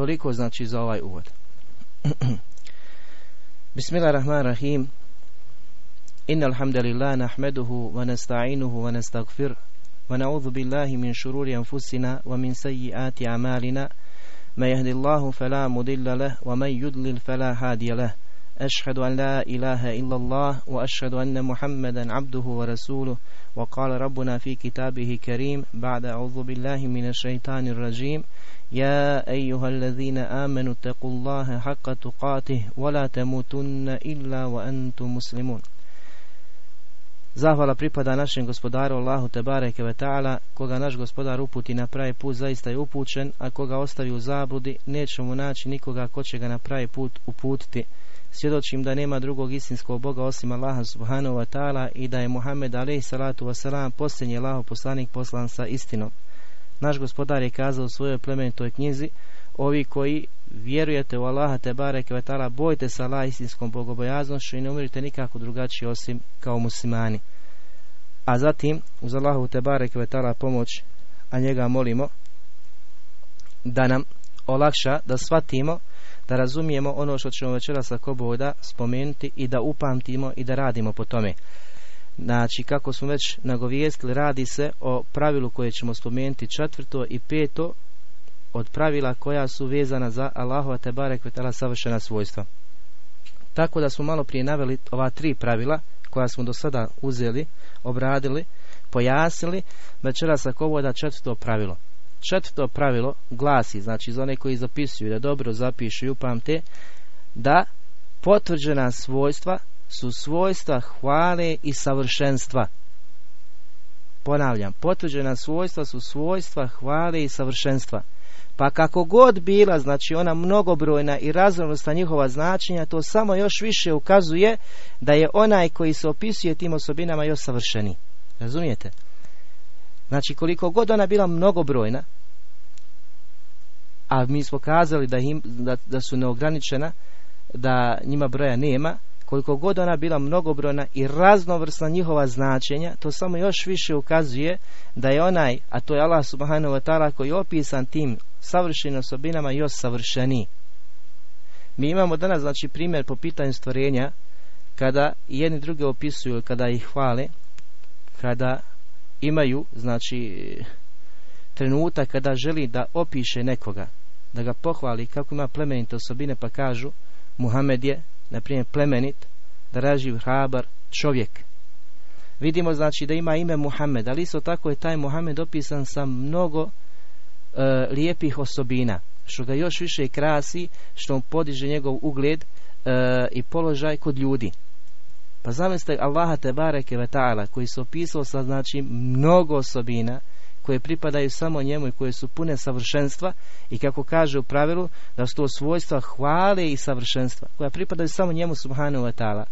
Toliko znači za ovaj uvod. Bismillahirrahmanirrahim. إن الحمد لله نحمده ونستعينه ونستغفره ونعوذ بالله من شرور أنفسنا ومن سيئات أعمالنا ما يهدي الله فلا مضل له ومن يضلل فلا هادي له أشهد أن لا إله إلا الله وأشهد أن محمدا عبده ورسوله وقال ربنا في كتابه كريم بعد أعوذ بالله من الشيطان الرجيم يا أيها الذين آمنوا اتقوا الله حق تقاته ولا تموتن إلا وأنتم مسلمون Zahvala pripada našem gospodaru Allahu Tebareke ve Ta'ala, koga naš gospodar uputi na pravi put zaista je upućen, a koga ostavi u zabludi, neće mu naći nikoga ko će ga na pravi put uputiti. Svjedočim da nema drugog istinskog Boga osim Allaha subhanahu wa ta'ala i da je Muhammed alaihi salatu wasalam posljednji Allahu poslanik poslan sa istinom. Naš gospodar je kazao u svojoj plemenitoj knjizi, ovi koji vjerujete u Allaha te bareke ve ta'ala, bojte se Allah istinskom bogobojaznošću i ne umirite nikako drugačije osim kao muslimani. A zatim, uz Allahu te bareke ve ta'ala pomoć, a njega molimo, da nam olakša, da shvatimo da razumijemo ono što ćemo večeras ako boda spomenuti i da upamtimo i da radimo po tome. Znači, kako smo već nagovijestili, radi se o pravilu koje ćemo spomenuti četvrto i peto od pravila koja su vezana za Allahova te barek savršena svojstva. Tako da smo malo prije naveli ova tri pravila koja smo do sada uzeli, obradili, pojasnili, večeras ako voda četvrto pravilo. Četvrto pravilo glasi, znači za one koji zapisuju, da dobro zapišu i upamte, da potvrđena svojstva su svojstva hvale i savršenstva. Ponavljam, potvrđena svojstva su svojstva hvale i savršenstva. Pa kako god bila, znači ona mnogobrojna i raznovrsna njihova značenja, to samo još više ukazuje da je onaj koji se opisuje tim osobinama još savršeni. Razumijete? Znači koliko god ona bila mnogobrojna, a mi smo kazali da, im, da, da su neograničena, da njima broja nema, koliko god ona bila mnogobrojna i raznovrsna njihova značenja, to samo još više ukazuje da je onaj, a to je Allah subhanahu wa ta'ala koji je opisan tim savršenim osobinama još savršeniji. Mi imamo danas znači primjer po pitanju stvorenja kada jedni druge opisuju, kada ih hvale, kada imaju znači trenutak kada želi da opiše nekoga, da ga pohvali kako ima plemenite osobine pa kažu Muhammed je, na primjer, plemenit, draživ, hrabar, čovjek. Vidimo znači da ima ime Muhammed, ali isto tako je taj Muhammed opisan sa mnogo e, lijepih osobina, što ga još više krasi, što podiže njegov ugled e, i položaj kod ljudi. Pa zamislite Allaha te bareke ve ta'ala koji se opisao sa znači mnogo osobina koje pripadaju samo njemu i koje su pune savršenstva i kako kaže u pravilu da su to svojstva hvale i savršenstva koja pripadaju samo njemu subhanahu wa ta'ala.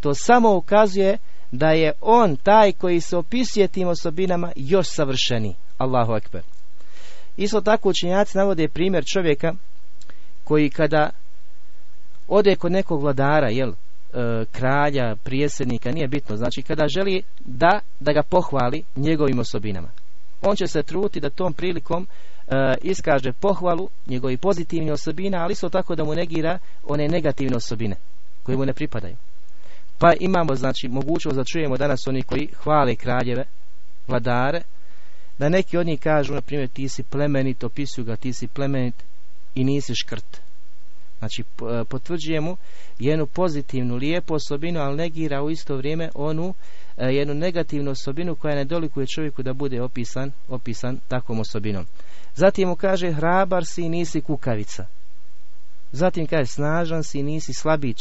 To samo ukazuje da je on taj koji se opisuje tim osobinama još savršeni. Allahu akbar. Isto tako učenjaci navode primjer čovjeka koji kada ode kod nekog vladara, jel, e, kralja, prijesednika, nije bitno, znači kada želi da, da ga pohvali njegovim osobinama on će se truti da tom prilikom e, iskaže pohvalu njegovi pozitivne osobine, ali isto tako da mu negira one negativne osobine koje mu ne pripadaju. Pa imamo znači mogućnost da čujemo danas oni koji hvale kraljeve, vladare, da neki od njih kažu, na primjer, ti si plemenit, opisuju ga, ti si plemenit i nisi škrt. Znači, e, potvrđuje mu jednu pozitivnu, lijepu osobinu, ali negira u isto vrijeme onu E, jednu negativnu osobinu koja ne dolikuje čovjeku da bude opisan, opisan takvom osobinom. Zatim mu kaže hrabar si i nisi kukavica. Zatim kaže snažan si i nisi slabić.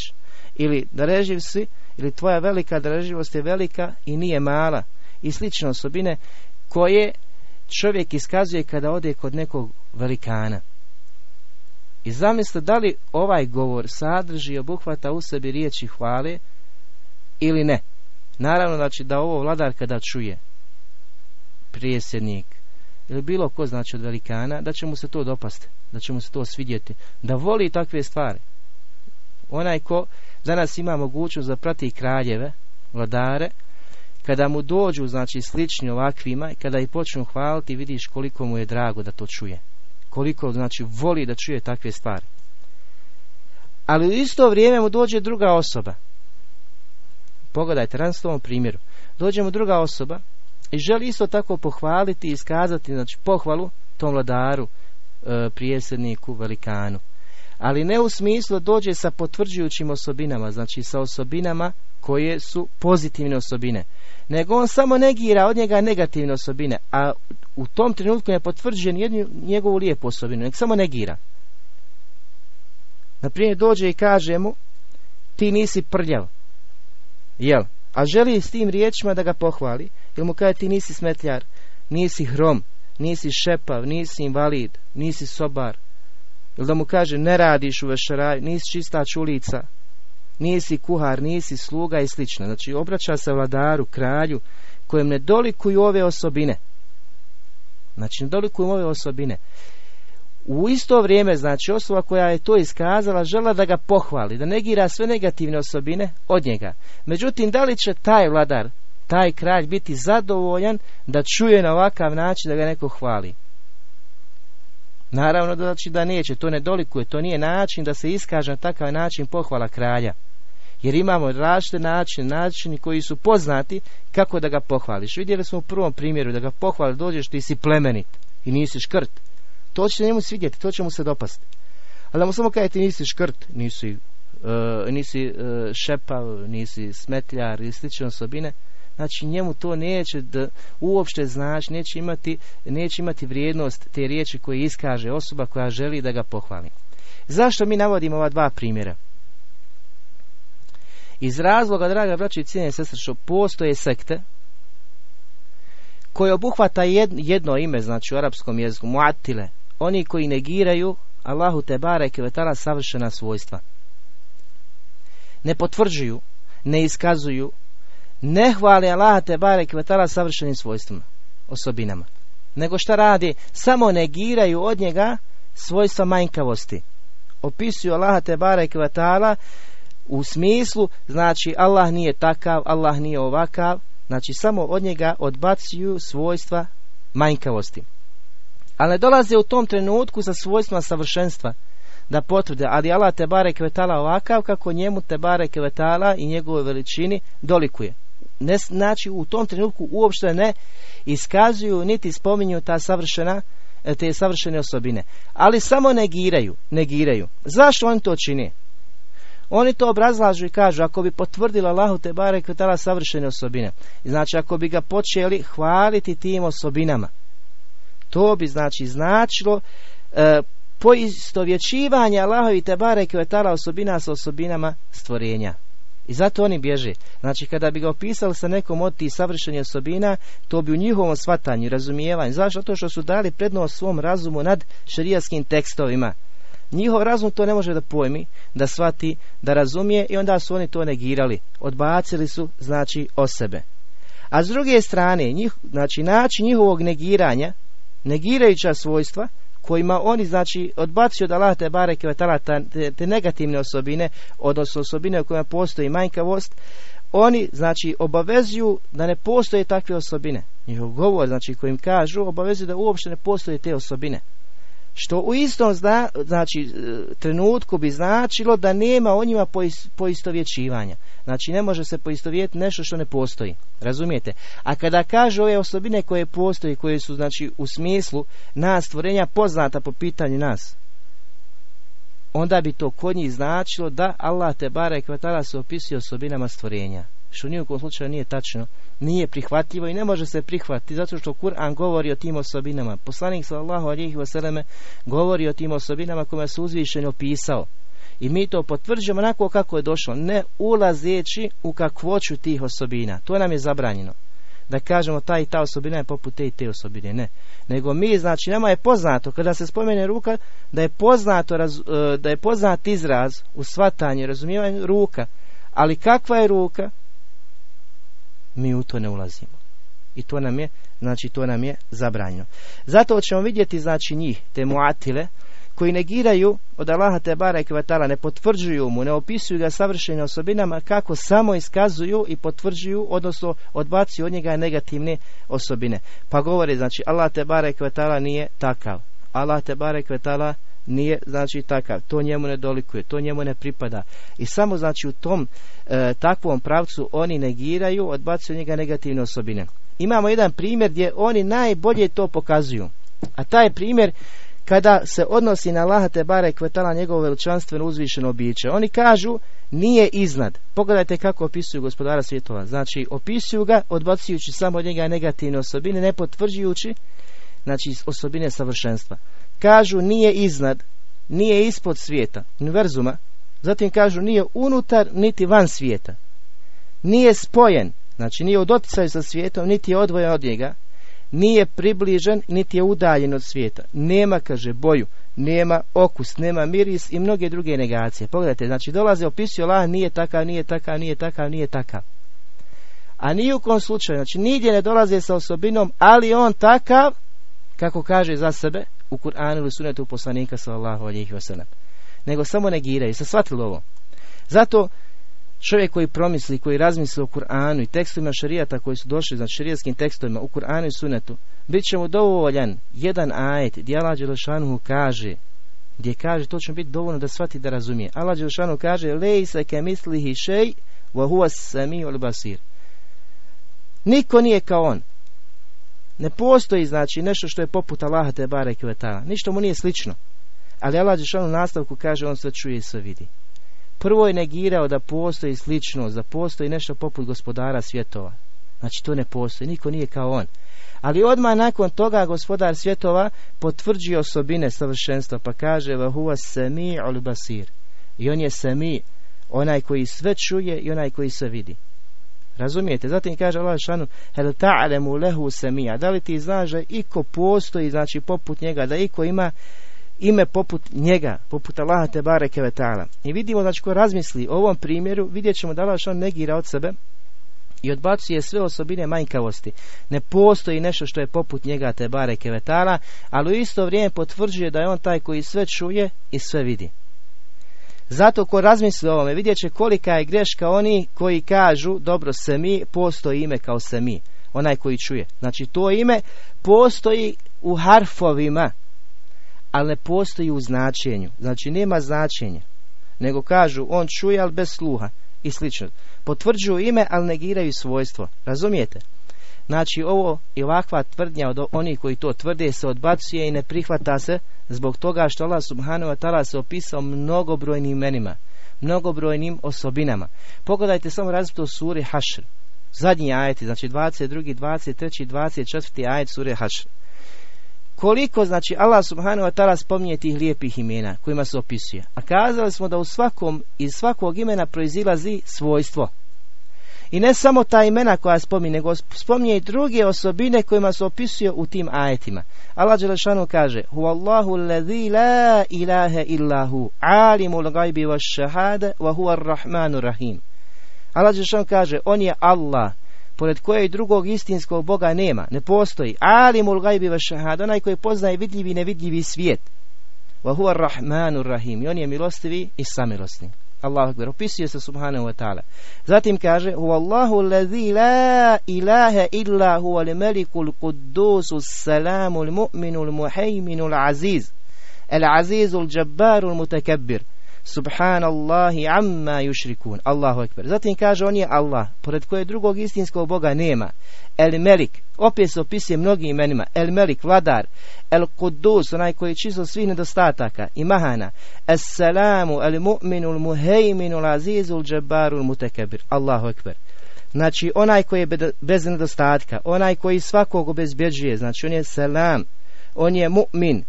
Ili dreživ si, ili tvoja velika dreživost je velika i nije mala. I slične osobine koje čovjek iskazuje kada ode kod nekog velikana. I zamislite da li ovaj govor sadrži i obuhvata u sebi riječi hvale ili ne. Naravno znači da ovo vladar kada čuje prijesednik ili bilo ko znači od velikana da će mu se to dopasti, da će mu se to svidjeti, da voli takve stvari. Onaj ko danas ima mogućnost da prati kraljeve, vladare, kada mu dođu znači slični ovakvima i kada ih počnu hvaliti vidiš koliko mu je drago da to čuje koliko znači voli da čuje takve stvari. Ali u isto vrijeme mu dođe druga osoba. Pogledajte, s ovom primjeru. Dođe mu druga osoba i želi isto tako pohvaliti i iskazati znači, pohvalu tom vladaru, e, prijesedniku, velikanu. Ali ne u smislu dođe sa potvrđujućim osobinama, znači sa osobinama koje su pozitivne osobine. Nego on samo negira od njega negativne osobine, a u tom trenutku ne potvrđuje nijednu njegovu lijepu osobinu, nek samo negira. Naprimjer, dođe i kaže mu, ti nisi prljav. Jel? A želi s tim riječima da ga pohvali, jer mu kaže ti nisi smetljar, nisi hrom, nisi šepav, nisi invalid, nisi sobar. Ili da mu kaže ne radiš u vešaraju, nisi čista čulica, nisi kuhar, nisi sluga i slično. Znači obraća se vladaru, kralju, kojem ne dolikuju ove osobine. Znači ne dolikuju ove osobine. U isto vrijeme, znači osoba koja je to iskazala, žela da ga pohvali, da negira sve negativne osobine od njega. Međutim, da li će taj vladar, taj kralj biti zadovoljan da čuje na ovakav način da ga neko hvali? Naravno znači da neće, to ne dolikuje, to nije način da se iskaže na takav način pohvala kralja. Jer imamo različite načine, načini koji su poznati kako da ga pohvališ. Vidjeli smo u prvom primjeru da ga pohvali, dođeš ti si plemenit i nisi škrt. To će njemu svidjeti, to će mu se dopasti. Ali da mu samo kaže ti nisi škrt, nisi, uh, nisi uh, šepav, nisi smetljar i slične osobine, znači njemu to neće da uopšte znači, neće imati, neće imati vrijednost te riječi koje iskaže osoba koja želi da ga pohvali. Zašto mi navodimo ova dva primjera? Iz razloga, draga braći i cijene sestre, što postoje sekte koje obuhvata jedno ime, znači u arapskom jeziku, muatile, oni koji negiraju Allahu te bareke savršena svojstva. Ne potvrđuju, ne iskazuju, ne hvali Allaha te bareke vetala savršenim svojstvima, osobinama. Nego šta radi? Samo negiraju od njega svojstva manjkavosti. Opisuju Allaha te bareke vetala u smislu, znači Allah nije takav, Allah nije ovakav, znači samo od njega odbacuju svojstva manjkavosti. Ali ne dolaze u tom trenutku sa svojstvima savršenstva da potvrde, ali Allah te bare kvetala ovakav kako njemu te bare kvetala i njegove veličini dolikuje. Ne, znači u tom trenutku uopšte ne iskazuju niti spominju ta savršena te savršene osobine. Ali samo negiraju, negiraju. Zašto oni to čini? Oni to obrazlažu i kažu, ako bi potvrdila Allahu te bare kvetala savršene osobine, znači ako bi ga počeli hvaliti tim osobinama, to bi znači značilo e, poistovjećivanje Allahovi te bare kvetala osobina sa osobinama stvorenja. I zato oni bježe. Znači kada bi ga opisali sa nekom od tih savršenih osobina, to bi u njihovom shvatanju, razumijevanju. Zašto? To što su dali prednost svom razumu nad šerijaskim tekstovima. Njihov razum to ne može da pojmi, da shvati, da razumije i onda su oni to negirali. Odbacili su, znači, o sebe. A s druge strane, njih, znači, način njihovog negiranja, negirajuća svojstva, kojima oni znači odbacuju da Allah te bareke te, te negativne osobine, odnosno osobine u kojima postoji manjkavost, oni znači obavezuju da ne postoje takve osobine. Njihov govor znači kojim kažu obavezuju da uopšte ne postoje te osobine. Što u istom zna, znači, e, trenutku bi značilo da nema o njima poistovjećivanja. Znači ne može se poistovjetiti nešto što ne postoji. Razumijete? A kada kaže ove osobine koje postoji, koje su znači u smislu nas stvorenja poznata po pitanju nas, onda bi to kod njih značilo da Allah te bare kvatala se opisuje osobinama stvorenja. Što nije u slučaju nije tačno nije prihvatljivo i ne može se prihvatiti zato što Kur'an govori o tim osobinama. Poslanik sallallahu alejhi ve govori o tim osobinama koje su uzvišeno opisao. I mi to potvrđujemo onako kako je došlo, ne ulazeći u kakvoću tih osobina. To nam je zabranjeno. Da kažemo ta i ta osobina je poput te i te osobine. Ne. Nego mi, znači, nama je poznato, kada se spomene ruka, da je poznato, e, da je poznat izraz u svatanju, razumijevanju ruka. Ali kakva je ruka? mi u to ne ulazimo. I to nam je, znači to nam je zabranjeno. Zato ćemo vidjeti znači njih, te muatile, koji negiraju od Allaha te bara i kvatala, ne potvrđuju mu, ne opisuju ga savršenim osobinama, kako samo iskazuju i potvrđuju, odnosno odbacuju od njega negativne osobine. Pa govore, znači, Allah te bara i kvatala nije takav. Allah te barek vetala nije znači takav, to njemu ne dolikuje, to njemu ne pripada. I samo znači u tom e, takvom pravcu oni negiraju, odbacuju njega negativne osobine. Imamo jedan primjer gdje oni najbolje to pokazuju. A taj primjer kada se odnosi na Allaha te bare kvetala njegovo veličanstveno uzvišeno biće. Oni kažu nije iznad. Pogledajte kako opisuju gospodara svjetova. Znači opisuju ga odbacujući samo njega negativne osobine, ne potvrđujući znači osobine savršenstva. Kažu nije iznad, nije ispod svijeta, univerzuma. Zatim kažu nije unutar niti van svijeta. Nije spojen, znači nije u doticaju sa svijetom, niti je odvojen od njega nije približen niti je udaljen od svijeta. Nema, kaže, boju, nema okus, nema miris i mnoge druge negacije. Pogledajte, znači dolaze, opisuju Allah, nije takav, nije takav, nije takav, nije takav. A ni u kom slučaju, znači nigdje ne dolaze sa osobinom, ali on takav, kako kaže za sebe, u Kur'anu ili sunetu poslanika sallallahu alejhi ve sellem. Nego samo negiraju. Se shvatili ovo? Zato Čovjek koji promisli, koji razmisli o Kur'anu i tekstovima šarijata koji su došli, znači šarijetskim tekstovima u Kur'anu i sunetu, bit će mu dovoljan jedan ajet gdje Allah kaže, gdje kaže, to će biti dovoljno da shvati da razumije. Allah Đelešanu kaže, lej se ke mislihi šej, wa huwa sami basir. Niko nije kao on. Ne postoji, znači, nešto što je poput Allaha te barek Ništa mu nije slično. Ali Allah nastavku kaže, on sve čuje i sve vidi. Prvo je negirao da postoji sličnost, da postoji nešto poput gospodara svjetova. Znači to ne postoji, niko nije kao on. Ali odmah nakon toga gospodar svjetova potvrđuje osobine savršenstva pa kaže vahuva semi basir. I on je semi, onaj koji sve čuje i onaj koji sve vidi. Razumijete? Zatim kaže Allah šanu hel ta'lemu lehu semija. Da li ti znaš da iko postoji, znači poput njega, da iko ima ime poput njega, poput Allaha te bareke I vidimo, znači, ko razmisli o ovom primjeru, vidjet ćemo da Allah on negira od sebe i odbacuje sve osobine manjkavosti. Ne postoji nešto što je poput njega te bareke vetala, ali u isto vrijeme potvrđuje da je on taj koji sve čuje i sve vidi. Zato ko razmisli o ovome, vidjet će kolika je greška oni koji kažu, dobro se mi, postoji ime kao se mi, onaj koji čuje. Znači to ime postoji u harfovima, ali ne postoji u značenju. Znači nema značenja. Nego kažu on čuje ali bez sluha i slično. Potvrđuju ime ali negiraju svojstvo. Razumijete? Znači ovo i ovakva tvrdnja od onih koji to tvrde se odbacuje i ne prihvata se zbog toga što Allah subhanahu wa ta'ala se opisao mnogobrojnim imenima, mnogobrojnim osobinama. Pogledajte samo različito suri Hašr. Zadnji ajeti, znači 22. 23. 24. ajet sure Hašr koliko znači Allah subhanahu wa ta'ala spominje tih lijepih imena kojima se opisuje. A kazali smo da u svakom iz svakog imena proizilazi svojstvo. I ne samo ta imena koja spominje, nego spominje i druge osobine kojima se opisuje u tim ajetima. Allah Đelešanu kaže Allahu alladhi la ilaha illahu alimul gajbi wa shahada wa huwa ar-rahmanu rahim. Allah Đelešanu kaže On je Allah pored kojeg drugog istinskog Boga nema, ne postoji. Alimul gajbi wa shahad, onaj koji poznaje vidljivi i nevidljivi svijet. Wa huwa rahmanu rahim. I on je milostivi i samilosni. Allahu akbar. Opisuje se subhanahu wa ta'ala. Zatim kaže Huwa Allahu alladhi la ilaha illa huwa al-maliku al-quddus as-salamu al-mu'minu al-aziz. Al-azizu al-jabbaru al-mutakabbir. Subhanallahi amma yushrikun. Allahu ekber. Zatim kaže on je Allah, pored koje drugog istinskog Boga nema. El Melik, opet se opisuje mnogim imenima. El Melik, vladar. El Kudus, onaj koji je čisto svih nedostataka i mahana. Es Salamu, El Mu'minu, El Muhejminu, El Azizu, El Džabaru, El Mutekebir. Allahu ekber. Znači, onaj koji je bez nedostatka, onaj koji svakog obezbjeđuje, znači on je selam, on je mu'min,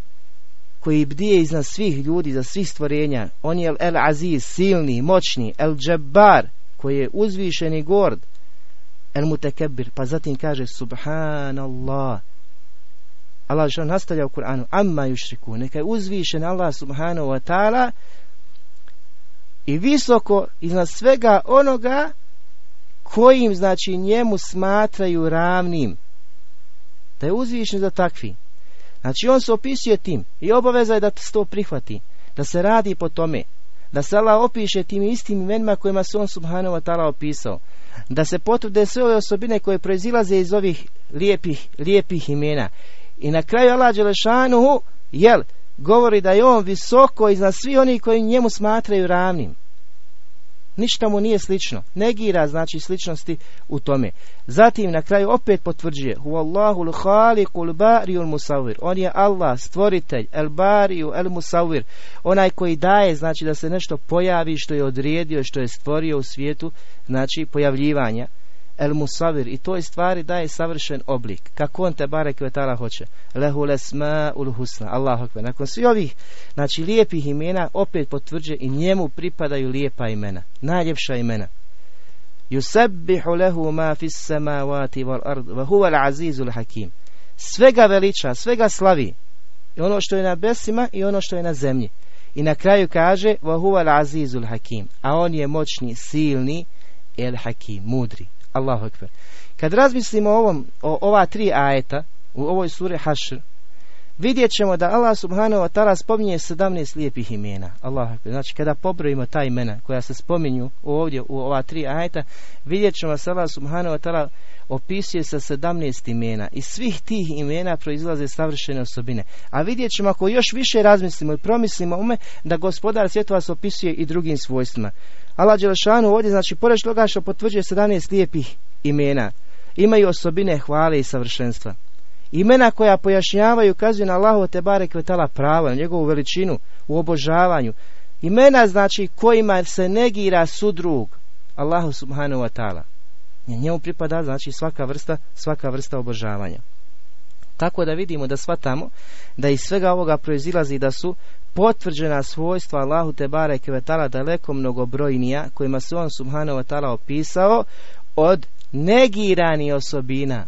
koji bdije iznad svih ljudi, za svih stvorenja. On je El Aziz, silni, moćni, El Džabbar, koji je uzvišen i gord, El Mutekebir, pa zatim kaže Subhanallah. Allah što nastavlja u Kur'anu, amma yushriku, neka je uzvišen Allah subhanahu wa ta'ala i visoko iznad svega onoga kojim znači njemu smatraju ravnim da je uzvišen za takvi Znači on se opisuje tim i obaveza je da se to prihvati, da se radi po tome, da se Allah opiše tim istim imenima kojima se on subhanahu wa ta'ala opisao, da se potvrde sve ove osobine koje proizilaze iz ovih lijepih, lijepih imena. I na kraju Allah Đelešanuhu Jel, govori da je on visoko iznad svi oni koji njemu smatraju ravnim. Ništa mu nije slično. Negira znači sličnosti u tome. Zatim na kraju opet potvrđuje Huwallahu l-khaliqu On je Allah, stvoritelj, el-bari'u el-musawir. Onaj koji daje, znači da se nešto pojavi što je odredio, što je stvorio u svijetu, znači pojavljivanja el musavir. I toj stvari daje savršen oblik. Kako on te barek vetala hoće. Lehu lesma ul husna. Allah akbar. Nakon svih ovih znači lijepih imena opet potvrđuje i njemu pripadaju lijepa imena. Najljepša imena. Yusabbihu lehu ma fis samawati wal ard wa huwa al azizul hakim. Svega veliča svega slavi. I ono što je na besima i ono što je na zemlji. I na kraju kaže wa huwa al azizul hakim. A on je moćni silni el hakim mudri Allahu ekber. Kad razmislimo o, ovom, o ova tri ajeta u ovoj suri Hašr, vidjet ćemo da Allah subhanahu wa ta'ala spominje 17 lijepih imena. Allah. Znači kada pobrojimo ta imena koja se spominju ovdje u ova tri ajeta, vidjet ćemo da Allah subhanahu wa ta'ala opisuje sa 17 imena. I svih tih imena proizlaze savršene osobine. A vidjet ćemo ako još više razmislimo i promislimo ume da gospodar svjetova se opisuje i drugim svojstvima. Allah Đelešanu ovdje, znači, pored toga što potvrđuje 17 lijepih imena, imaju osobine hvale i savršenstva. Imena koja pojašnjavaju, kazuju na Allahu te bare kvetala prava, na njegovu veličinu, u obožavanju. Imena, znači, kojima se negira sudrug, Allahu subhanahu wa ta'ala. Njemu pripada, znači, svaka vrsta, svaka vrsta obožavanja. Tako da vidimo da shvatamo da iz svega ovoga proizilazi da su potvrđena svojstva Allahu te bareke vetala daleko mnogobrojnija kojima se on subhanahu wa ta'ala opisao od negirani osobina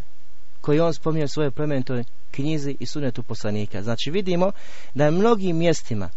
koji on spominje u svojoj plemenitoj knjizi i sunetu poslanika. Znači vidimo da je mnogim mjestima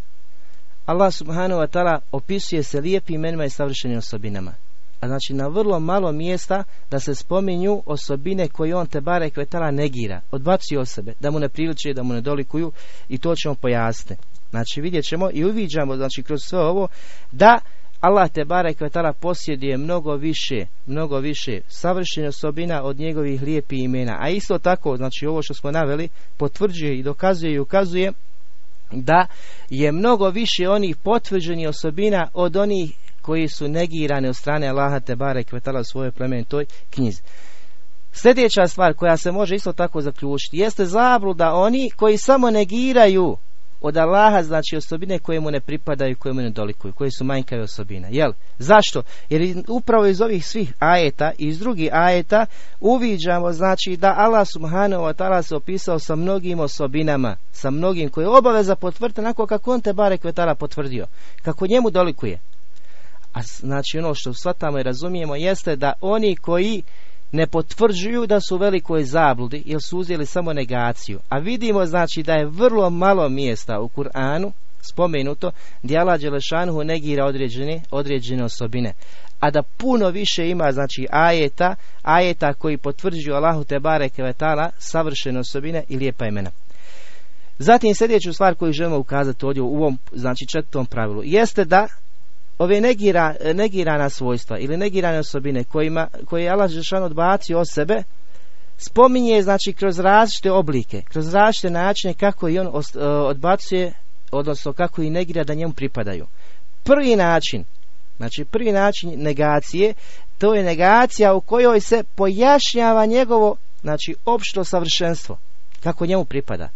Allah subhanahu wa ta'ala opisuje se lijepim imenima i savršenim osobinama. A znači na vrlo malo mjesta da se spominju osobine koje on te bare kvetala negira, odbacuje od sebe, da mu ne priliče, da mu ne dolikuju i to ćemo pojasniti. Znači vidjet ćemo i uviđamo znači kroz sve ovo da Allah te barek vetala posjeduje mnogo više, mnogo više savršenih osobina od njegovih lijepih imena. A isto tako, znači ovo što smo naveli, potvrđuje i dokazuje i ukazuje da je mnogo više onih potvrđenih osobina od onih koji su negirane od strane Allaha te barek vetala u svojoj plemenitoj knjizi. Sljedeća stvar koja se može isto tako zaključiti jeste zabluda oni koji samo negiraju od Allaha znači osobine koje mu ne pripadaju, koje mu ne dolikuju, koje su manjkave osobine. Jel? Zašto? Jer upravo iz ovih svih ajeta i iz drugih ajeta uviđamo znači da Allah subhanahu wa ta'ala se opisao sa mnogim osobinama, sa mnogim koje je obaveza potvrditi onako kako on te bare kvetala potvrdio, kako njemu dolikuje. A znači ono što shvatamo i razumijemo jeste da oni koji ne potvrđuju da su u velikoj zabludi jer su uzeli samo negaciju. A vidimo znači da je vrlo malo mjesta u Kur'anu spomenuto gdje Allah Đelešanuhu negira određene, određene osobine. A da puno više ima znači ajeta, ajeta koji potvrđuju Allahu te bareke vetala savršene osobine i lijepa imena. Zatim sljedeću stvar koju želimo ukazati ovdje u ovom znači četvrtom pravilu jeste da ove negira, negirana svojstva ili negirane osobine kojima, koje je Allah odbacio od sebe, spominje znači kroz različite oblike, kroz različite načine kako i on e, odbacuje, odnosno kako i negira da njemu pripadaju. Prvi način, znači prvi način negacije, to je negacija u kojoj se pojašnjava njegovo, znači opšto savršenstvo, kako njemu pripada.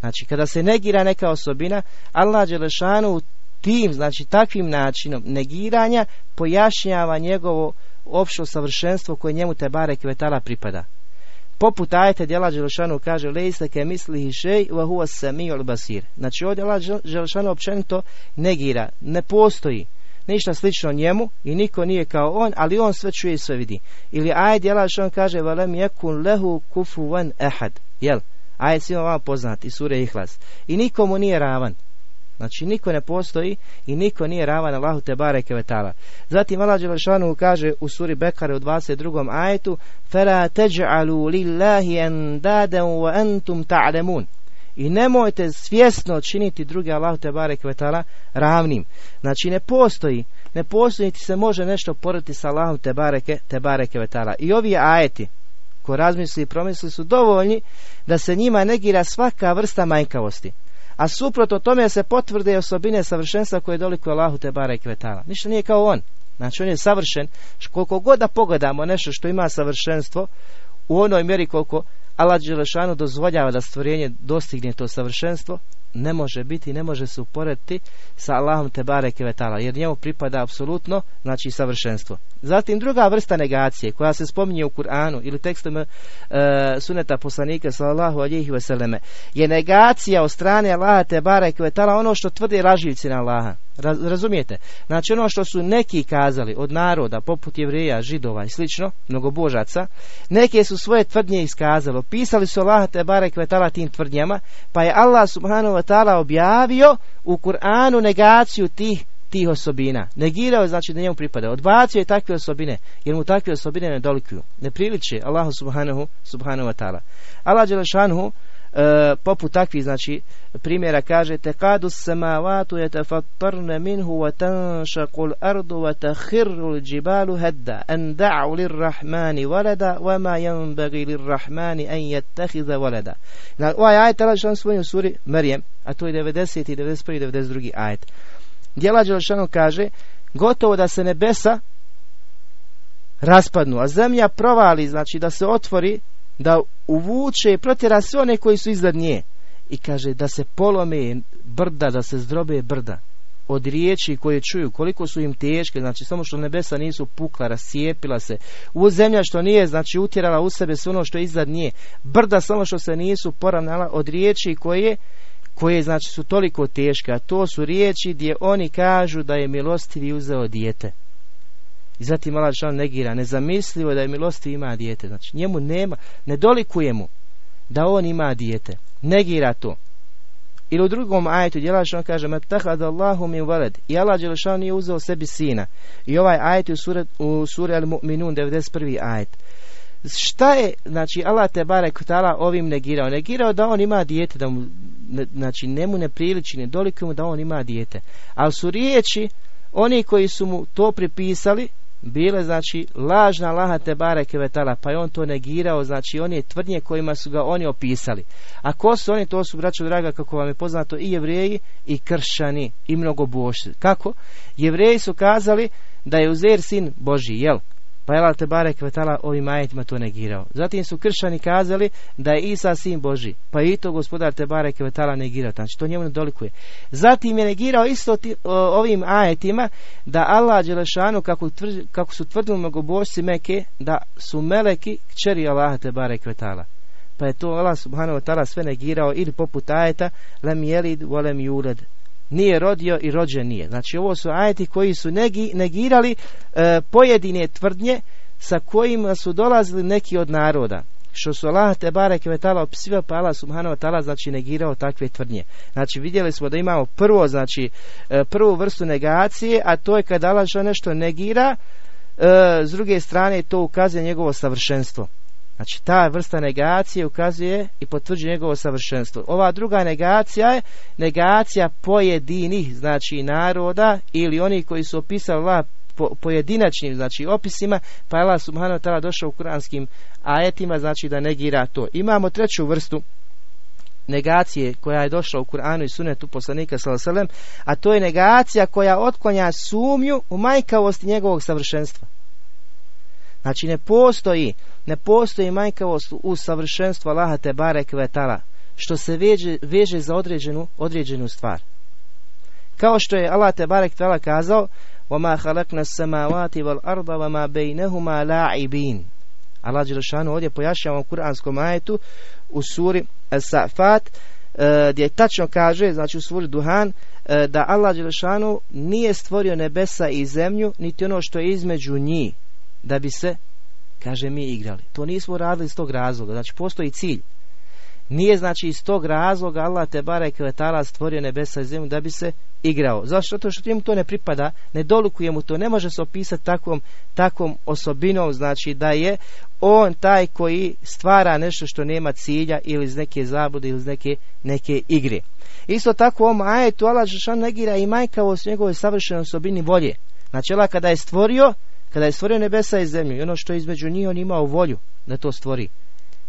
Znači, kada se negira neka osobina, Allah Đelešanu tim, znači takvim načinom negiranja pojašnjava njegovo opšto savršenstvo koje njemu te bare kvetala pripada. Poput ajete djela Đelšanu kaže Lejste ke misli šej wa huwa samiul basir. Znači ovdje Allah Đelšanu općenito negira, ne postoji ništa slično njemu i niko nije kao on, ali on sve čuje i sve vidi. Ili ajet djela on kaže valem yakun lehu kufuvan ehad. Jel? Ajet svima vam poznati, sure Ihlas. I nikomu nije ravan. Znači niko ne postoji i niko nije ravan Allahu te bareke vetala. Zatim Allah dželešanu kaže u suri Bekare u 22. ajetu Fela taj'alu lillahi wa antum ta'lamun." i nemojte svjesno činiti druge Allahu te bareke vetala ravnim. Znači ne postoji ne postoji niti se može nešto porediti sa Allahom te bareke, te bareke vetala. I ovi ajeti ko razmisli i promisli su dovoljni da se njima negira svaka vrsta manjkavosti a suprotno tome se potvrde osobine savršenstva koje dolikuje Allahu te bare kvetala. Ništa nije kao on. Znači on je savršen. Koliko god da pogledamo nešto što ima savršenstvo, u onoj mjeri koliko Allah Đelešanu dozvoljava da stvorenje dostigne to savršenstvo, ne može biti, ne može se uporediti sa Allahom te bareke vetala, jer njemu pripada apsolutno, znači savršenstvo. Zatim druga vrsta negacije koja se spominje u Kur'anu ili tekstom e, suneta poslanika sallallahu alihi veseleme je negacija od strane Allaha te bareke vetala ono što tvrde laživci na Allaha. Razumijete? Znači ono što su neki kazali od naroda, poput jevreja, židova i slično, mnogobožaca, neke su svoje tvrdnje iskazalo. Pisali su Allah te bare kvetala tim tvrdnjama, pa je Allah subhanahu wa ta'ala objavio u Kur'anu negaciju tih tih osobina. Negirao je znači da njemu pripada. Odbacio je takve osobine, jer mu takve osobine ne dolikuju. Ne priliče Allahu subhanahu, subhanahu wa ta'ala. Allah Đelešanhu E, poput takvih znači primjera kaže tekadu samavatu yatafattarna minhu wa tanshaqu al-ardu wa takhirru al-jibalu hadda an da'u lir-rahmani walada wa ma yanbaghi lir-rahmani an yattakhidha walada na ovaj ajet Allah šan svojim suri Marijem a to je 90. i 91. i 92. ajet gdje Allah kaže gotovo da se nebesa raspadnu a zemlja provali znači da se otvori da uvuče i protjera sve one koji su iznad nje. I kaže da se polome brda, da se zdrobe brda od riječi koje čuju, koliko su im teške, znači samo što nebesa nisu pukla, rascijepila se, u zemlja što nije, znači utjerala u sebe sve ono što je iznad nje, brda samo što se nisu poravnala od riječi koje koje znači su toliko teške, a to su riječi gdje oni kažu da je milostivi uzeo dijete. I zatim Allah ne negira, nezamislivo da je milosti ima dijete. Znači njemu nema, ne dolikuje mu da on ima dijete. Negira to. Ili u drugom ajetu on kaže Metahad Allahu mi veled. I Allah Đelešan nije uzeo sebi sina. I ovaj ajet u suri, u suri Al-Mu'minun 91. ajet. Šta je, znači, Allah te barek tala ovim negirao? Negirao da on ima dijete, da mu, ne, znači, njemu ne priliči, ne dolikuje mu da on ima dijete. Ali su riječi, oni koji su mu to pripisali, bile znači lažna Allaha te bareke vetala pa je on to negirao znači one tvrdnje kojima su ga oni opisali. A ko su oni? To su braćo draga kako vam je poznato i jevreji i kršćani i mnogobošci kako? Jevreji su kazali da je uzer sin Boži jel pa je te barek vetala ovim ajetima to negirao. Zatim su kršani kazali da je Isa sin Boži. Pa i to gospodar te barek vetala negirao. Znači to njemu ne dolikuje. Zatim je negirao isto ovim ajetima da Allah Đelešanu kako, kako su tvrdili mnogobožci Meke da su meleki kćeri Allah te barek vetala. Pa je to Allah subhanahu wa ta'ala sve negirao ili poput ajeta lem jelid volem juled nije rodio i rođen nije. Znači ovo su ajeti koji su negirali e, pojedine tvrdnje sa kojima su dolazili neki od naroda. Što su Allah te barek vetala opisivao pa Allah subhanahu wa ta'ala znači negirao takve tvrdnje. Znači vidjeli smo da imamo prvo znači e, prvu vrstu negacije, a to je kada Allah nešto negira, e, s druge strane to ukazuje njegovo savršenstvo. Znači ta vrsta negacije ukazuje i potvrđuje njegovo savršenstvo. Ova druga negacija je negacija pojedinih znači naroda ili oni koji su opisali Allah po, pojedinačnim znači opisima pa je Allah subhanahu ta'ala došao u kuranskim ajetima znači da negira to. Imamo treću vrstu negacije koja je došla u Kur'anu i sunetu poslanika sallallahu a to je negacija koja otklanja sumnju u majkavosti njegovog savršenstva. Znači ne postoji, ne postoji majkavost u savršenstvu Allaha te barek vetala, što se veže, veže za određenu, određenu stvar. Kao što je Allah te barek vetala kazao, وَمَا خَلَقْنَا السَّمَاوَاتِ وَالْأَرْضَ وَمَا بَيْنَهُمَا لَاعِبِينَ Allah Đelešanu ovdje pojašnjava u kuranskom ajetu u suri Safat e, gdje tačno kaže, znači u suri Duhan, e, da Allah Đelešanu nije stvorio nebesa i zemlju, niti ono što je između njih da bi se, kaže, mi igrali. To nismo radili iz tog razloga. Znači, postoji cilj. Nije znači iz tog razloga Allah te bare kvetala stvorio nebesa i zemlju da bi se igrao. Zašto? Zato što njemu to ne pripada, ne dolukuje mu to, ne može se opisati takvom, takvom osobinom, znači da je on taj koji stvara nešto što nema cilja ili iz neke zablude ili iz neke, neke igre. Isto tako u ovom ajetu Allah Žešan negira i majkavost njegove savršene osobini volje. Znači Allah kada je stvorio, kada je stvorio nebesa i zemlju i ono što je između njih on imao volju da to stvori.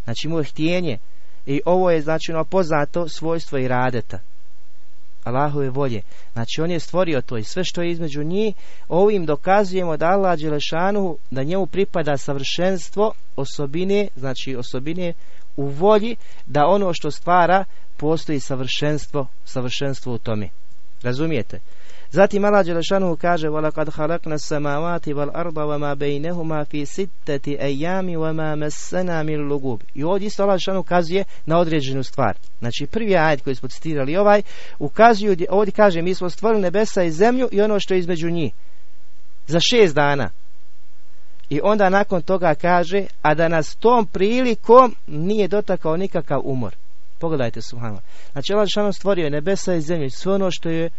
Znači imao je htjenje i ovo je znači ono poznato svojstvo i radeta. Allahove volje. Znači on je stvorio to i sve što je između njih, ovim dokazujemo da Allah Đelešanu, da njemu pripada savršenstvo osobine, znači osobine u volji, da ono što stvara postoji savršenstvo, savršenstvo u tome. Razumijete? Zatim Allah Đelešanu kaže وَلَقَدْ خَلَقْنَا السَّمَاوَاتِ وَالْأَرْضَ وَمَا بَيْنَهُمَا فِي سِتَّةِ أَيَّامِ وَمَا مَسَّنَا مِنْ لُغُوبِ I ovdje isto Allah Đelešanu ukazuje na određenu stvar. Znači prvi ajet koji smo citirali ovaj ukazuju, ovdje kaže mi smo stvorili nebesa i zemlju i ono što je između njih. Za šest dana. I onda nakon toga kaže, a da nas tom prilikom nije dotakao nikakav umor. Pogledajte, subhanallah. Znači, Allah stvorio nebesa i zemlju, sve ono što je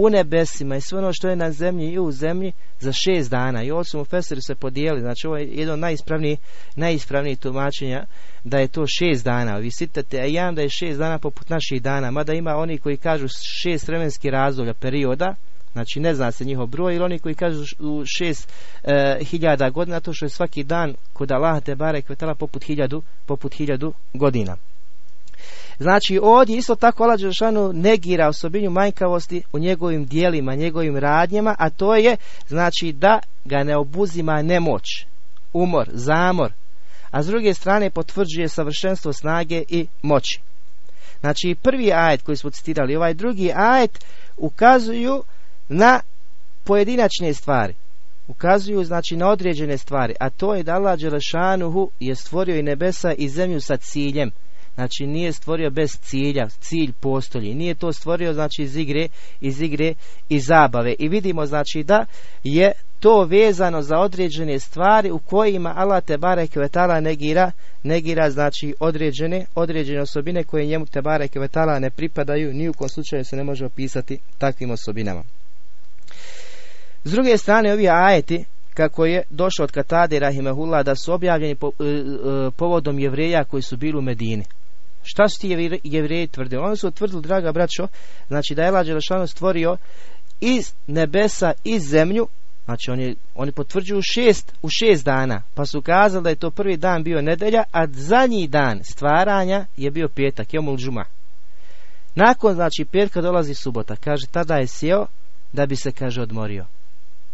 u nebesima i sve ono što je na zemlji i u zemlji za šest dana. I ovo su mu Feseri se podijeli, znači ovo je jedno najispravnijih najispravniji tumačenja da je to šest dana. Vi sitate, a ja da je šest dana poput naših dana, mada ima oni koji kažu šest vremenskih razdoblja, perioda, znači ne zna se njihov broj, ili oni koji kažu u šest e, hiljada godina, to što je svaki dan kod Allah te bare kvetala poput hiljadu, poput hiljadu godina. Znači ovdje isto tako Allah Đelšanu negira osobinju manjkavosti u njegovim dijelima, njegovim radnjama, a to je znači da ga ne obuzima nemoć, umor, zamor, a s druge strane potvrđuje savršenstvo snage i moći. Znači prvi ajet koji smo citirali, ovaj drugi ajet ukazuju na pojedinačne stvari. Ukazuju znači na određene stvari, a to je da Allah Đelešanuhu je stvorio i nebesa i zemlju sa ciljem Znači nije stvorio bez cilja, cilj postolji. Nije to stvorio znači iz igre, iz igre i zabave. I vidimo znači da je to vezano za određene stvari u kojima Allah te barek vetala negira, negira znači određene, određene osobine koje njemu te barek vetala ne pripadaju, ni u kom slučaju se ne može opisati takvim osobinama. S druge strane ovi ajeti kako je došao od Katade Rahimehullah da su objavljeni po, e, e, povodom jevreja koji su bili u Medini. Šta su ti jevreji tvrdili? Oni su tvrdili, draga braćo, znači da je Đelešanu stvorio iz nebesa i zemlju, znači oni, oni potvrđuju šest, u šest dana, pa su kazali da je to prvi dan bio nedelja, a zadnji dan stvaranja je bio petak, je džuma. Nakon, znači, petka dolazi subota, kaže, tada je sjeo da bi se, kaže, odmorio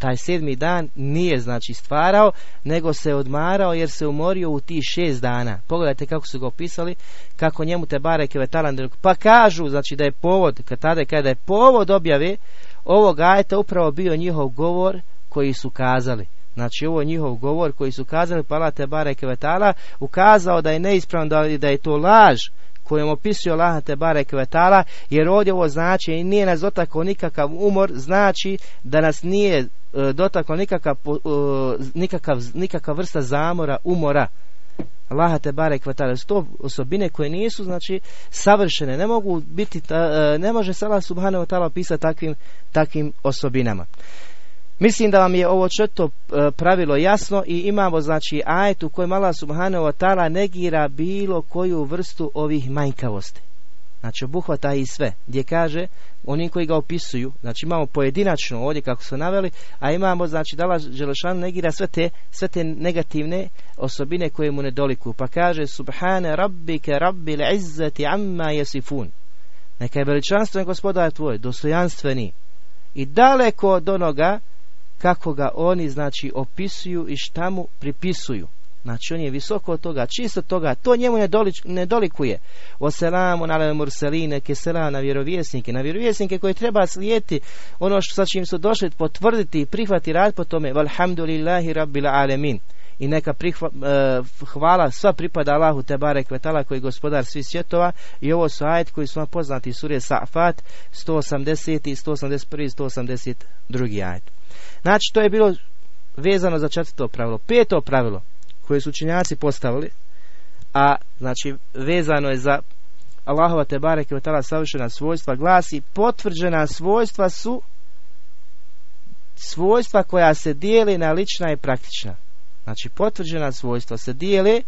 taj sedmi dan nije znači stvarao, nego se odmarao jer se umorio u tih šest dana. Pogledajte kako su ga opisali, kako njemu te bare kevetalan, pa kažu znači da je povod, kad tada kada je povod objave ovog ajeta upravo bio njihov govor koji su kazali. Znači ovo je njihov govor koji su kazali pa te bare kevetala ukazao da je neispravno da, da je to laž kojom opisuje Allah te bare kvetala, jer ovdje ovo znači nije nas dotakao nikakav umor, znači da nas nije e, dotakao nikakav, e, nikakav, nikakav vrsta zamora, umora. Allah te bare kvetala. Su to osobine koje nisu znači savršene, ne mogu biti, e, ne može se Allah subhanahu wa ta'ala opisati takvim, takvim osobinama. Mislim da vam je ovo četo pravilo jasno i imamo znači ajet u kojem Allah subhanahu wa negira bilo koju vrstu ovih manjkavosti. Znači obuhvata i sve. Gdje kaže oni koji ga opisuju, znači imamo pojedinačno ovdje kako su naveli, a imamo znači da Allah Želešan negira sve te, sve te negativne osobine koje mu ne dolikuju. Pa kaže Subhane rabbike rabbil izzati amma jesifun. Neka je veličanstven gospodar tvoj, dostojanstveni i daleko od onoga kako ga oni znači opisuju i šta mu pripisuju. Znači on je visoko od toga, čisto toga, to njemu ne, ne dolikuje. O selamu na murseline, ke na vjerovjesnike, na vjerovjesnike koji treba slijeti ono što sa čim su došli potvrditi i prihvati rad po tome. Valhamdulillahi rabbil alemin. I neka prihva, e, hvala sva pripada Allahu te barek vetala koji je gospodar svih svjetova i ovo su ajet koji su vam poznati sure Sa'fat 180 181 182 ajet. Znači, to je bilo vezano za četvrto pravilo. Peto pravilo koje su učinjaci postavili, a znači vezano je za Allahova te bareke tala savršena svojstva, glasi potvrđena svojstva su svojstva koja se dijeli na lična i praktična. Znači potvrđena svojstva se dijele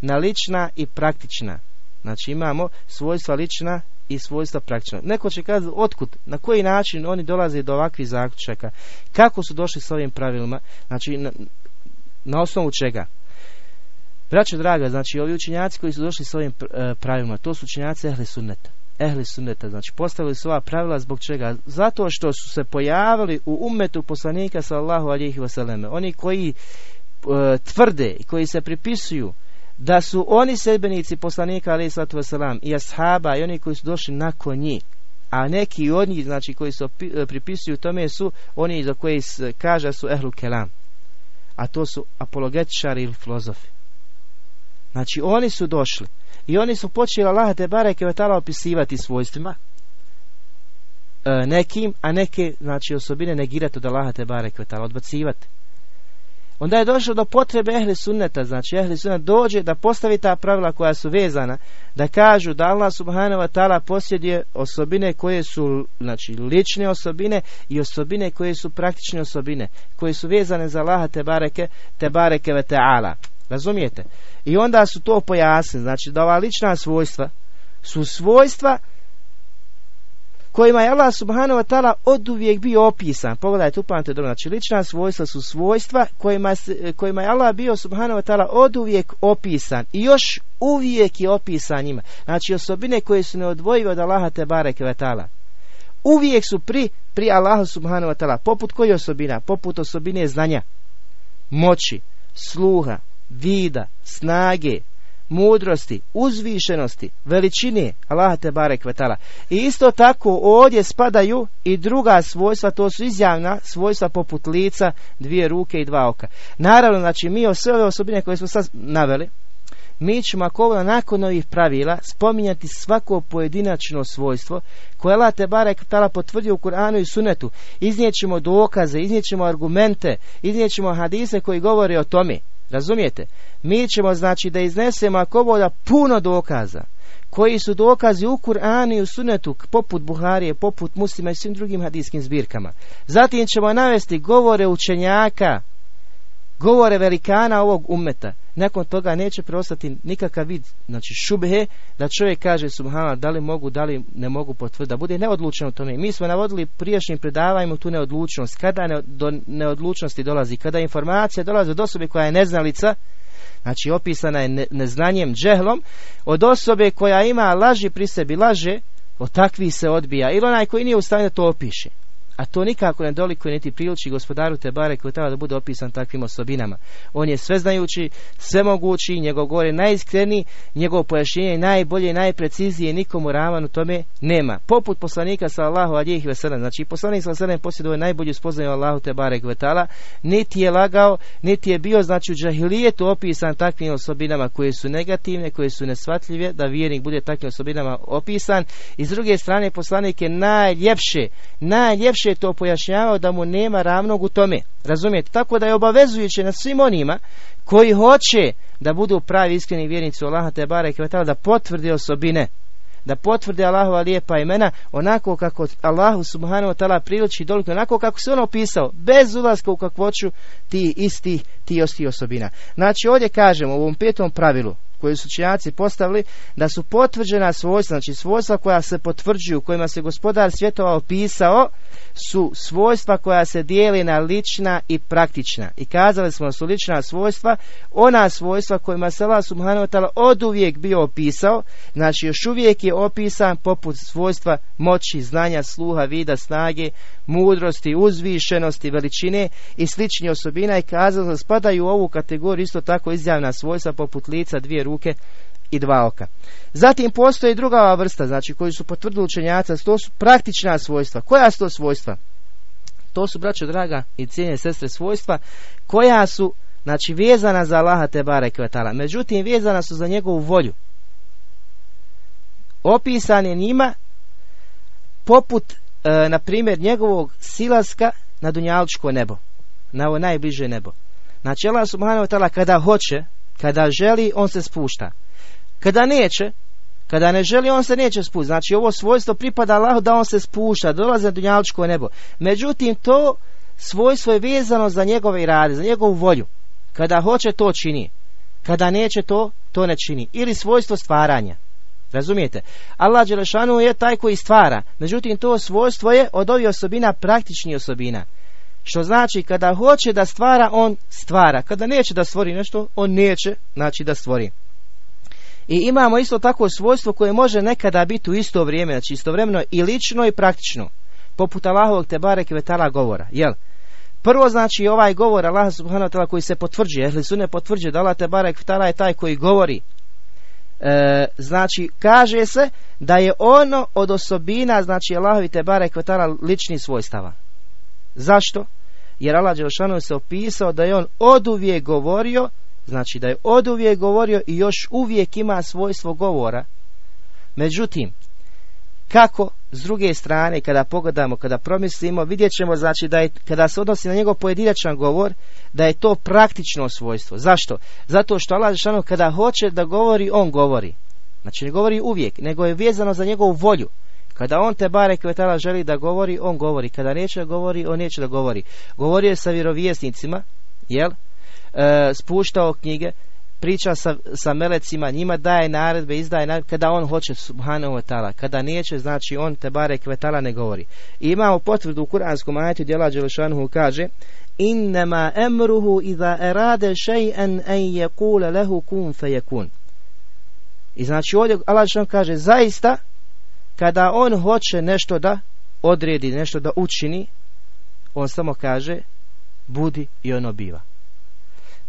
na lična i praktična. Znači imamo svojstva lična i svojstva praktična. Neko će kazati otkud, na koji način oni dolaze do ovakvih zaključaka, kako su došli s ovim pravilima, znači na, na osnovu čega. Braćo draga, znači ovi učenjaci koji su došli s ovim e, pravilima, to su učenjaci ehli sunneta. ehli sunneta. Znači postavili su ova pravila zbog čega? Zato što su se pojavili u umetu poslanika sallahu alihi wasallam. Oni koji e, tvrde i koji se pripisuju da su oni sedbenici poslanika alihi sallatu wasallam i ashaba i oni koji su došli nakon njih a neki od njih znači koji se e, pripisuju tome su oni za koji se kaže su ehlu kelam a to su apologetičari ili filozofi znači oni su došli i oni su počeli Allah te bareke vetala opisivati svojstvima e, nekim, a neke znači osobine negirati od Allaha te bareke vetala, odbacivati. Onda je došlo do potrebe ehli sunneta, znači ehli sunnet dođe da postavi ta pravila koja su vezana, da kažu da Allah subhanahu wa ta'ala posjeduje osobine koje su, znači lične osobine i osobine koje su praktične osobine, koje su vezane za Allaha te bareke, te bareke ve ta'ala. Razumijete? I onda su to pojasnili, znači da ova lična svojstva su svojstva kojima je Allah subhanahu wa ta'ala od uvijek bio opisan. Pogledajte, upamte dobro, znači lična svojstva su svojstva kojima, kojima je Allah bio subhanahu wa ta'ala od uvijek opisan i još uvijek je opisan njima. Znači osobine koje su neodvojive od Allaha te bareke wa ta'ala. Uvijek su pri, pri Allahu subhanahu wa ta'ala. Poput koji osobina? Poput osobine znanja, moći, sluha, vida, snage, mudrosti, uzvišenosti, veličine Allaha te barek vetala. I isto tako ovdje spadaju i druga svojstva, to su izjavna svojstva poput lica, dvije ruke i dva oka. Naravno, znači mi o sve ove osobine koje smo sad naveli, mi ćemo ako nakon ovih pravila spominjati svako pojedinačno svojstvo koje Allah te barek tala potvrdio u Kur'anu i Sunetu. Iznijećemo dokaze, iznijećemo argumente, iznijećemo hadise koji govore o tome. Razumijete? Mi ćemo znači da iznesemo ako voda puno dokaza koji su dokazi u Kur'anu i u Sunetu poput Buharije, poput Muslima i svim drugim hadijskim zbirkama. Zatim ćemo navesti govore učenjaka, govore velikana ovog umeta. Nakon toga neće preostati nikakav vid, znači šubhe, da čovjek kaže subhanallah da li mogu, da li ne mogu potvrditi, da bude neodlučan u tome. Mi smo navodili prijašnjim predavanjima tu neodlučnost. Kada ne, do neodlučnosti dolazi, kada informacija dolazi od osobe koja je neznalica, znači opisana je neznanjem, džehlom, od osobe koja ima laži pri sebi, laže, od takvih se odbija. Ili onaj koji nije u stanju da to opiše a to nikako ne dolikuje niti priliči gospodaru te bare koji treba da bude opisan takvim osobinama. On je sveznajući, svemogući, njegov gore najiskreniji, njegov pojašnjenje najbolje i najpreciznije, nikomu ravan u tome nema. Poput poslanika sa Allahu alijih veselam, znači poslanik sa selem posjeduje najbolju spoznaju Allahu te bare vetala, niti je lagao, niti je bio znači u džahilijetu opisan takvim osobinama koje su negativne, koje su nesvatljive, da vjernik bude takvim osobinama opisan. I s druge strane poslanik je najljepše, najljepše je to pojašnjavao da mu nema ravnog u tome. Razumijete? Tako da je obavezujuće na svim onima koji hoće da budu pravi iskreni vjernici Allaha te barek da potvrdi osobine da potvrde Allahova lijepa imena onako kako Allahu subhanahu wa ta'ala priliči doliko onako kako se on opisao bez ulaska u kakvoću ti isti ti osti osobina znači ovdje kažemo u ovom petom pravilu koje su činjaci postavili da su potvrđena svojstva, znači svojstva koja se potvrđuju, kojima se gospodar svjetova opisao, su svojstva koja se dijeli na lična i praktična. I kazali smo da su lična svojstva, ona svojstva kojima se Allah subhanahu wa ta'ala od uvijek bio opisao, znači još uvijek je opisan poput svojstva moći, znanja, sluha, vida, snage, mudrosti, uzvišenosti, veličine i sličnih osobina i kazali da spadaju u ovu kategoriju isto tako izjavna svojstva poput lica, dvije ruke i dva oka. Zatim postoji druga vrsta, znači koju su potvrdili učenjaca, to su praktična svojstva. Koja su to svojstva? To su, braćo draga i cijenje sestre, svojstva koja su, znači, vezana za Allaha te kvetala. Međutim, vezana su za njegovu volju. Opisan je njima poput, e, na primjer, njegovog silaska na dunjaličko nebo. Na ovo najbliže nebo. Znači, Allah subhanahu ta'ala kada hoće, kada želi, on se spušta. Kada neće, kada ne želi, on se neće spustiti. Znači, ovo svojstvo pripada Allahu da on se spušta, dolazi na dunjaličko nebo. Međutim, to svojstvo je vezano za njegove rade, za njegovu volju. Kada hoće, to čini. Kada neće to, to ne čini. Ili svojstvo stvaranja. Razumijete? Allah Đelešanu je taj koji stvara. Međutim, to svojstvo je od ovih osobina praktičnih osobina. Što znači, kada hoće da stvara, on stvara. Kada neće da stvori nešto, on neće, znači da stvori. I imamo isto tako svojstvo koje može nekada biti u isto vrijeme, znači istovremeno i lično i praktično, poput Allahovog te barek vetala govora, jel? Prvo znači ovaj govor Allah subhanahu wa ta'ala koji se potvrđuje, ehli sunne potvrđuje da Allah te barek vetala je taj koji govori. E, znači kaže se da je ono od osobina znači Allahovi te barek svojstava. Zašto? Jer Allah Đelšanu se opisao da je on oduvijek govorio Znači da je od uvijek govorio i još uvijek ima svojstvo govora. Međutim, kako s druge strane kada pogledamo, kada promislimo, vidjet ćemo znači da je kada se odnosi na njegov pojedinačan govor, da je to praktično svojstvo. Zašto? Zato što Allah Žešanu kada hoće da govori, on govori. Znači ne govori uvijek, nego je vezano za njegovu volju. Kada on te bare kvetala želi da govori, on govori. Kada neće da govori, on neće da govori. Govorio je sa vjerovjesnicima, jel? e, spuštao knjige, priča sa, sa melecima, njima daje naredbe, izdaje naredbe, kada on hoće subhanahu wa ta'ala, kada neće, znači on te bare kvetala ne govori. I imamo potvrdu u kuranskom ajetu djela Đelešanuhu kaže Innama emruhu iza erade še'en en jekule lehu kun fejekun. I znači ovdje Allah kaže zaista kada on hoće nešto da odredi, nešto da učini, on samo kaže budi i ono biva.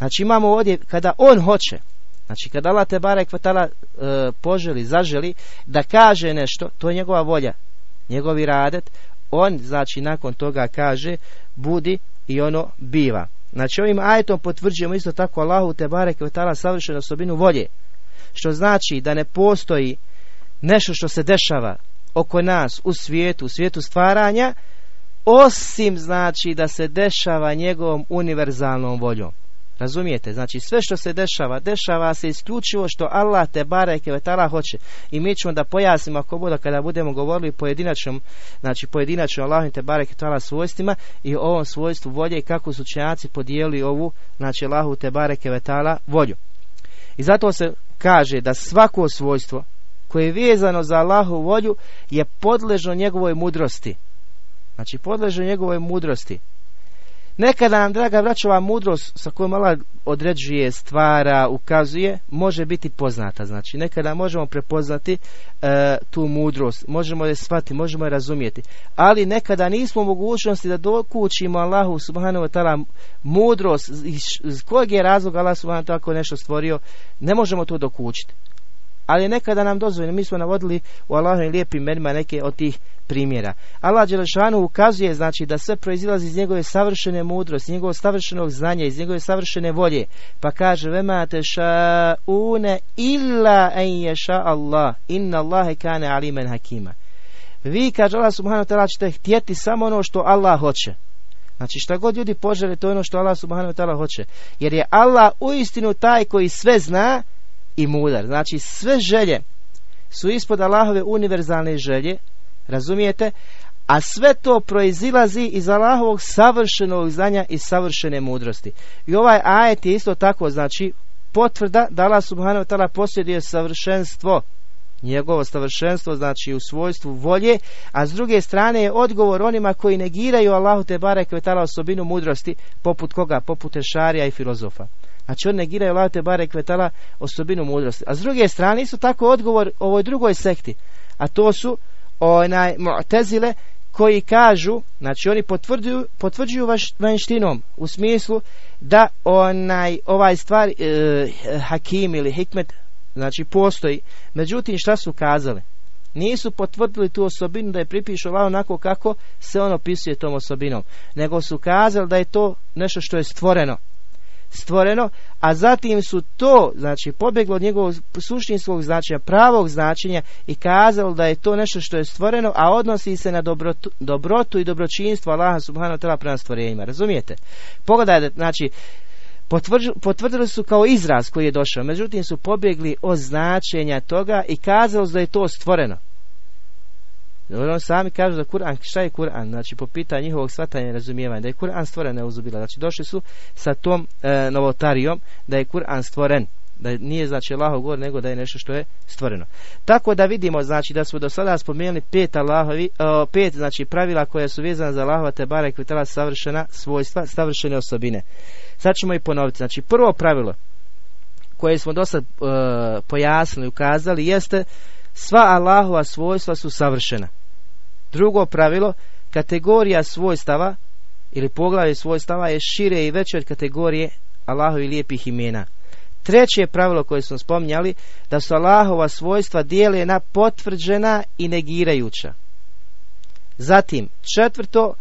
Znači imamo ovdje kada on hoće, znači kada Allah te barek vatala e, poželi, zaželi da kaže nešto, to je njegova volja, njegovi radet, on znači nakon toga kaže budi i ono biva. Znači ovim ajetom potvrđujemo isto tako Allahu te barek vatala savršenu osobinu volje, što znači da ne postoji nešto što se dešava oko nas u svijetu, u svijetu stvaranja, osim znači da se dešava njegovom univerzalnom voljom. Razumijete? Znači sve što se dešava, dešava se isključivo što Allah te bareke vetala hoće. I mi ćemo da pojasnimo ako bude kada budemo govorili pojedinačnom, znači pojedinačno Allah te bareke vetala svojstvima i ovom svojstvu volje i kako su učenjaci podijeli ovu, znači Allahu te bareke vetala volju. I zato se kaže da svako svojstvo koje je vezano za Allahu volju je podležno njegovoj mudrosti. Znači podležno njegovoj mudrosti. Nekada nam, draga vraćova mudrost sa kojom Allah određuje, stvara, ukazuje, može biti poznata. Znači, nekada možemo prepoznati e, tu mudrost, možemo je shvatiti, možemo je razumjeti. Ali nekada nismo u mogućnosti da dokućimo Allahu subhanahu wa ta'ala mudrost, iz, kojeg je razloga Allah subhanahu wa ta'ala nešto stvorio, ne možemo to dokućiti. Ali nekada nam dozvoljeno, mi smo navodili u Allahovim lijepim menima neke od tih primjera. Allah Đelešanu ukazuje znači da sve proizilazi iz njegove savršene mudrosti, njegovog savršenog znanja, iz njegove savršene volje. Pa kaže vema te une illa en ješa Allah inna Allahe kane alimen hakima. Vi, kaže Allah subhanahu ta'ala, ćete htjeti samo ono što Allah hoće. Znači šta god ljudi požele, to je ono što Allah subhanahu ta'ala hoće. Jer je Allah uistinu taj koji sve zna i mudar. Znači sve želje su ispod Allahove univerzalne želje Razumijete? A sve to proizilazi iz Allahovog savršenog znanja i savršene mudrosti. I ovaj ajet je isto tako, znači, potvrda da Allah subhanahu wa ta'ala posjeduje savršenstvo njegovo savršenstvo znači u svojstvu volje, a s druge strane je odgovor onima koji negiraju Allahu te barek osobinu mudrosti, poput koga? Poput Ešarija i filozofa. Znači oni negiraju Allahu te barek vetala osobinu mudrosti. A s druge strane isto tako odgovor ovoj drugoj sekti, a to su onaj mu'tezile koji kažu, znači oni potvrđuju, potvrđuju vanštinom u smislu da onaj ovaj stvar e, hakim ili hikmet znači postoji. Međutim šta su kazali? Nisu potvrdili tu osobinu da je pripišu Allah onako kako se on opisuje tom osobinom, nego su kazali da je to nešto što je stvoreno stvoreno, a zatim su to, znači, pobjeglo od njegovog suštinskog značenja, pravog značenja i kazalo da je to nešto što je stvoreno, a odnosi se na dobrotu, dobrotu i dobročinstvo Allaha subhanahu ta'ala prema stvorenjima. Razumijete? Pogledajte, znači, potvrdili su kao izraz koji je došao, međutim su pobjegli od značenja toga i kazalo da je to stvoreno. On sami kažu da Kur'an, šta je Kur'an? Znači, po pitanju njihovog shvatanja i razumijevanja, da je Kur'an stvoren neuzubila. Znači, došli su sa tom e, novotarijom da je Kur'an stvoren. Da nije, znači, Allahov govor, nego da je nešto što je stvoreno. Tako da vidimo, znači, da smo do sada spomenuli pet, Allahovi, pet znači, pravila koja su vezana za Allahova te barek vitala savršena svojstva, savršene osobine. Sad ćemo i ponoviti. Znači, prvo pravilo koje smo dosta uh, pojasnili, ukazali, jeste sva Allahova svojstva su savršena. Drugo pravilo, kategorija svojstava ili poglavlje svojstava je šire i veće od kategorije Allahovi lijepih imena. Treće pravilo koje smo spominjali, da su Allahova svojstva dijele na potvrđena i negirajuća. Zatim, četvrto,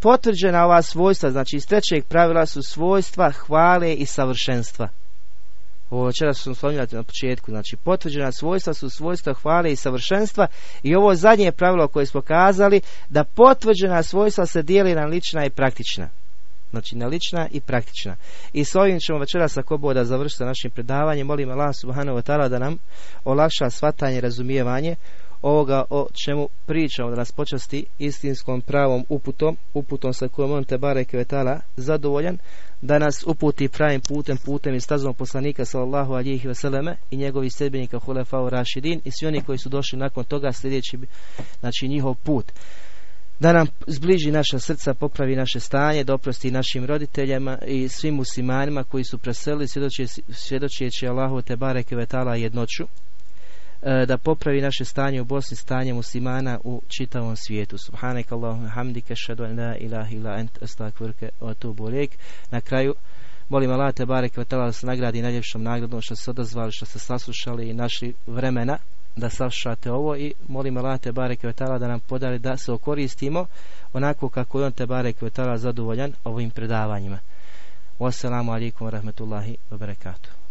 potvrđena ova svojstva, znači iz trećeg pravila su svojstva hvale i savršenstva. Ovo večera su spominjali na početku, znači potvrđena svojstva su svojstva hvale i savršenstva i ovo zadnje pravilo koje smo kazali da potvrđena svojstva se dijeli na lična i praktična. Znači na lična i praktična. I s ovim ćemo večeras ako boda završiti sa našim predavanjem. Molim Allah subhanahu wa ta'ala da nam olakša svatanje razumijevanje ovoga o čemu pričamo, da nas počasti istinskom pravom uputom, uputom sa kojom on te bare zadovoljan, da nas uputi pravim putem, putem i stazom poslanika sallallahu alihi vseleme i njegovih sljedbenika Hulefao Rašidin i svi oni koji su došli nakon toga sljedeći znači njihov put. Da nam zbliži naša srca, popravi naše stanje, doprosti našim roditeljima i svim muslimanima koji su preselili svjedočeći Allahu te bareke vetala jednoću da popravi naše stanje u Bosni, stanje muslimana u čitavom svijetu. Subhanak Allahumma hamdika shadu an la ilaha astakvirke wa tubu Na kraju molim Allah te vetala da se nagradi najljepšom nagradom što se odazvali, što se saslušali i našli vremena da saslušate ovo i molim Allah te vetala da nam podari da se okoristimo onako kako je on te vetala zadovoljan ovim predavanjima. Wassalamu alaikum wa rahmatullahi wa.